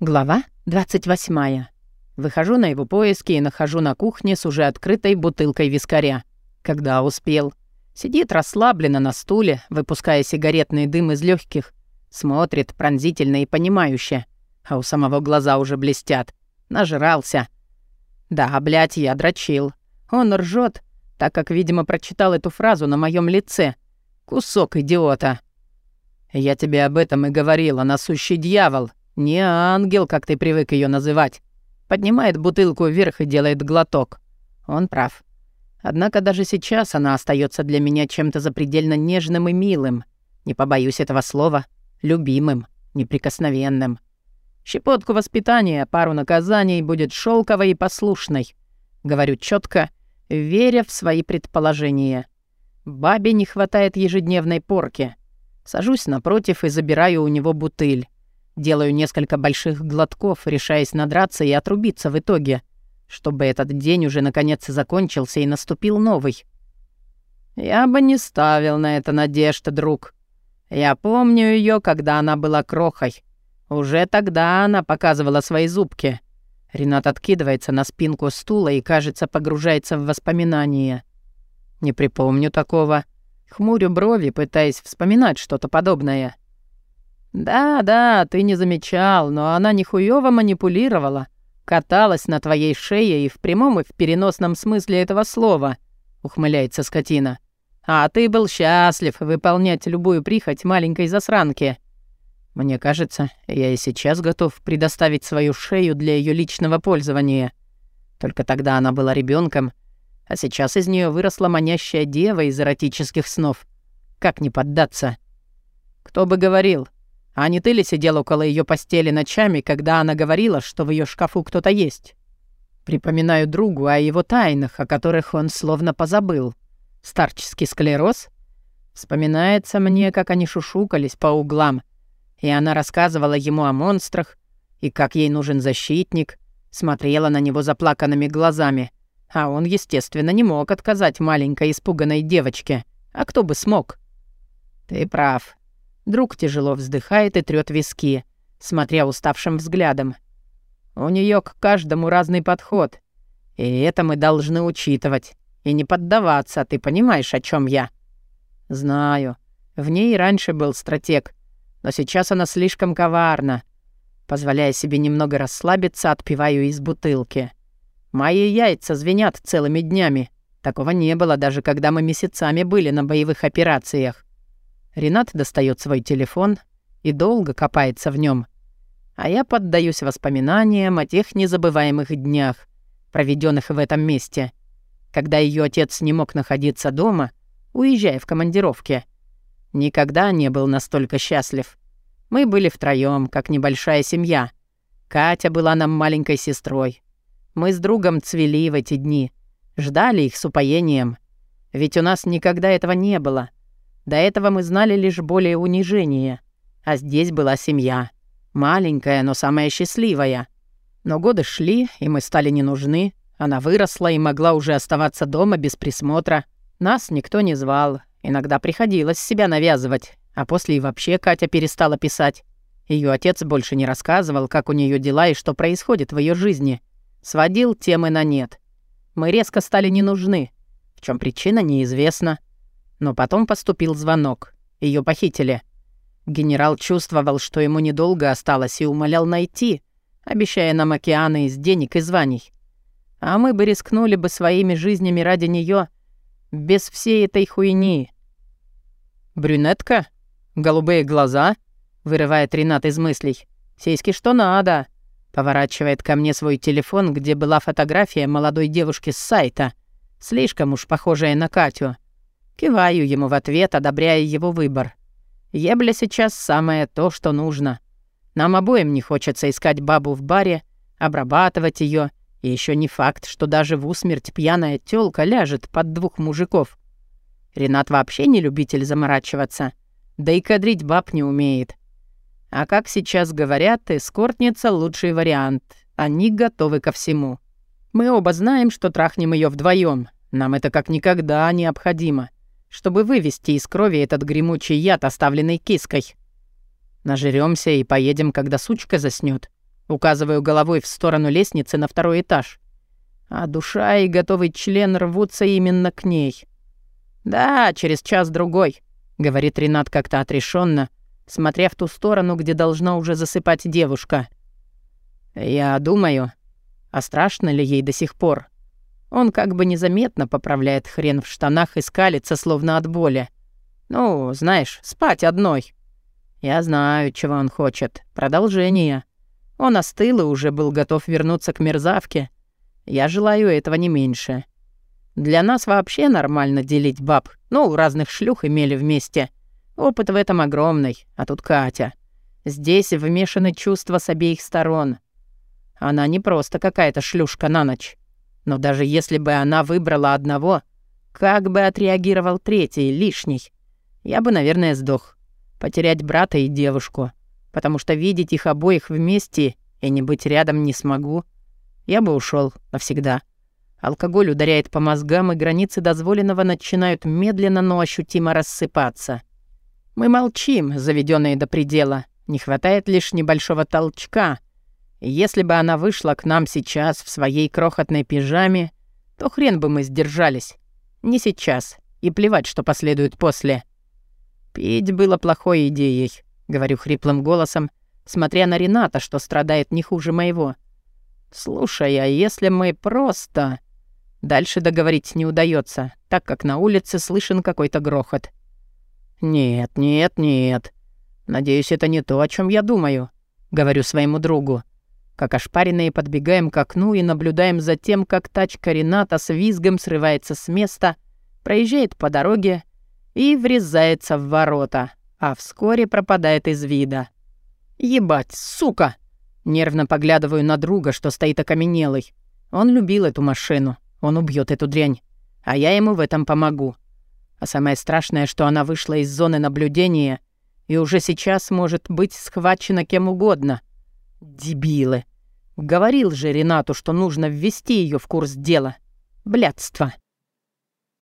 Глава 28. Выхожу на его поиски и нахожу на кухне с уже открытой бутылкой вискаря. Когда успел. Сидит расслабленно на стуле, выпуская сигаретный дым из легких, смотрит пронзительно и понимающе, а у самого глаза уже блестят. Нажрался. Да, блядь, я дрочил. Он ржет, так как, видимо, прочитал эту фразу на моем лице. Кусок идиота. Я тебе об этом и говорил, она сущий дьявол, не ангел, как ты привык ее называть. Поднимает бутылку вверх и делает глоток. Он прав. Однако даже сейчас она остается для меня чем-то запредельно нежным и милым. Не побоюсь этого слова. Любимым, неприкосновенным. Щепотку воспитания, пару наказаний будет шелковой и послушной. Говорю четко, веря в свои предположения. Бабе не хватает ежедневной порки. Сажусь напротив и забираю у него бутыль. Делаю несколько больших глотков, решаясь надраться и отрубиться в итоге, чтобы этот день уже наконец закончился и наступил новый. Я бы не ставил на это надежд, друг. Я помню ее, когда она была крохой. Уже тогда она показывала свои зубки. Ренат откидывается на спинку стула и, кажется, погружается в воспоминания. Не припомню такого. Хмурю брови, пытаясь вспоминать что-то подобное. «Да, да, ты не замечал, но она нихуёво манипулировала. Каталась на твоей шее и в прямом, и в переносном смысле этого слова», — ухмыляется скотина. «А ты был счастлив выполнять любую прихоть маленькой засранки». Мне кажется, я и сейчас готов предоставить свою шею для ее личного пользования. Только тогда она была ребенком, а сейчас из нее выросла манящая дева из эротических снов. Как не поддаться? Кто бы говорил, а не ты ли сидел около ее постели ночами, когда она говорила, что в ее шкафу кто-то есть? Припоминаю другу о его тайнах, о которых он словно позабыл. Старческий склероз? Вспоминается мне, как они шушукались по углам, и она рассказывала ему о монстрах, и как ей нужен защитник, смотрела на него заплаканными глазами, а он, естественно, не мог отказать маленькой испуганной девочке. А кто бы смог? Ты прав. Друг тяжело вздыхает и трёт виски, смотря уставшим взглядом. У неё к каждому разный подход. И это мы должны учитывать. И не поддаваться, ты понимаешь, о чём я? Знаю. В ней раньше был стратег. Но сейчас она слишком коварна. Позволяя себе немного расслабиться, отпиваю из бутылки. Мои яйца звенят целыми днями. Такого не было, даже когда мы месяцами были на боевых операциях. Ренат достает свой телефон и долго копается в нем, а я поддаюсь воспоминаниям о тех незабываемых днях, проведенных в этом месте, когда ее отец не мог находиться дома, уезжая в командировке. Никогда не был настолько счастлив. Мы были втроем, как небольшая семья. Катя была нам маленькой сестрой. Мы с другом цвели в эти дни, ждали их с упоением. Ведь у нас никогда этого не было — до этого мы знали лишь более унижение. А здесь была семья. Маленькая, но самая счастливая. Но годы шли, и мы стали не нужны. Она выросла и могла уже оставаться дома без присмотра. Нас никто не звал. Иногда приходилось себя навязывать. А после и вообще Катя перестала писать. Ее отец больше не рассказывал, как у нее дела и что происходит в ее жизни. Сводил темы на нет. Мы резко стали не нужны. В чем причина, неизвестно. Но потом поступил звонок. Ее похитили. Генерал чувствовал, что ему недолго осталось, и умолял найти, обещая нам океаны из денег и званий. А мы бы рискнули бы своими жизнями ради нее без всей этой хуйни. «Брюнетка? Голубые глаза?» — вырывает Ренат из мыслей. «Сиськи что надо?» Поворачивает ко мне свой телефон, где была фотография молодой девушки с сайта, слишком уж похожая на Катю. Киваю ему в ответ, одобряя его выбор. Ебля сейчас самое то, что нужно. Нам обоим не хочется искать бабу в баре, обрабатывать ее, и еще не факт, что даже в усмерть пьяная тёлка ляжет под двух мужиков. Ренат вообще не любитель заморачиваться, да и кадрить баб не умеет. А как сейчас говорят, эскортница — лучший вариант. Они готовы ко всему. Мы оба знаем, что трахнем ее вдвоем. Нам это как никогда необходимо чтобы вывести из крови этот гремучий яд, оставленный киской. Нажрёмся и поедем, когда сучка заснёт. Указываю головой в сторону лестницы на второй этаж. А душа и готовый член рвутся именно к ней. «Да, через час-другой», — говорит Ренат как-то отрешенно, смотря в ту сторону, где должна уже засыпать девушка. «Я думаю, а страшно ли ей до сих пор?» Он как бы незаметно поправляет хрен в штанах и скалится, словно от боли. «Ну, знаешь, спать одной». Я знаю, чего он хочет. Продолжение. Он остыл и уже был готов вернуться к мерзавке. Я желаю этого не меньше. Для нас вообще нормально делить баб. Ну, разных шлюх имели вместе. Опыт в этом огромный. А тут Катя. Здесь вмешаны чувства с обеих сторон. Она не просто какая-то шлюшка на ночь. Но даже если бы она выбрала одного, как бы отреагировал третий, лишний? Я бы, наверное, сдох. Потерять брата и девушку потому что видеть их обоих вместе и не быть рядом не смогу. Я бы ушел навсегда. Алкоголь ударяет по мозгам, и границы дозволенного начинают медленно, но ощутимо рассыпаться. Мы молчим, заведенные до предела. Не хватает лишь небольшого толчка. Если бы она вышла к нам сейчас в своей крохотной пижаме, то хрен бы мы сдержались. Не сейчас. И плевать, что последует после. Пить было плохой идеей. — говорю хриплым голосом, смотря на Рената, что страдает не хуже моего. «Слушай, а если мы просто...» Дальше договорить не удается, так как на улице слышен какой-то грохот. «Нет, нет, нет. Надеюсь, это не то, о чем я думаю», — говорю своему другу. Как ошпаренные подбегаем к окну и наблюдаем за тем, как тачка Рената с визгом срывается с места, проезжает по дороге и врезается в ворота а вскоре пропадает из вида. «Ебать, сука!» Нервно поглядываю на друга, что стоит окаменелый. Он любил эту машину. Он убьет эту дрянь. А я ему в этом помогу. А самое страшное, что она вышла из зоны наблюдения и уже сейчас может быть схвачена кем угодно. Дебилы. Говорил же Ренату, что нужно ввести ее в курс дела. Блядство.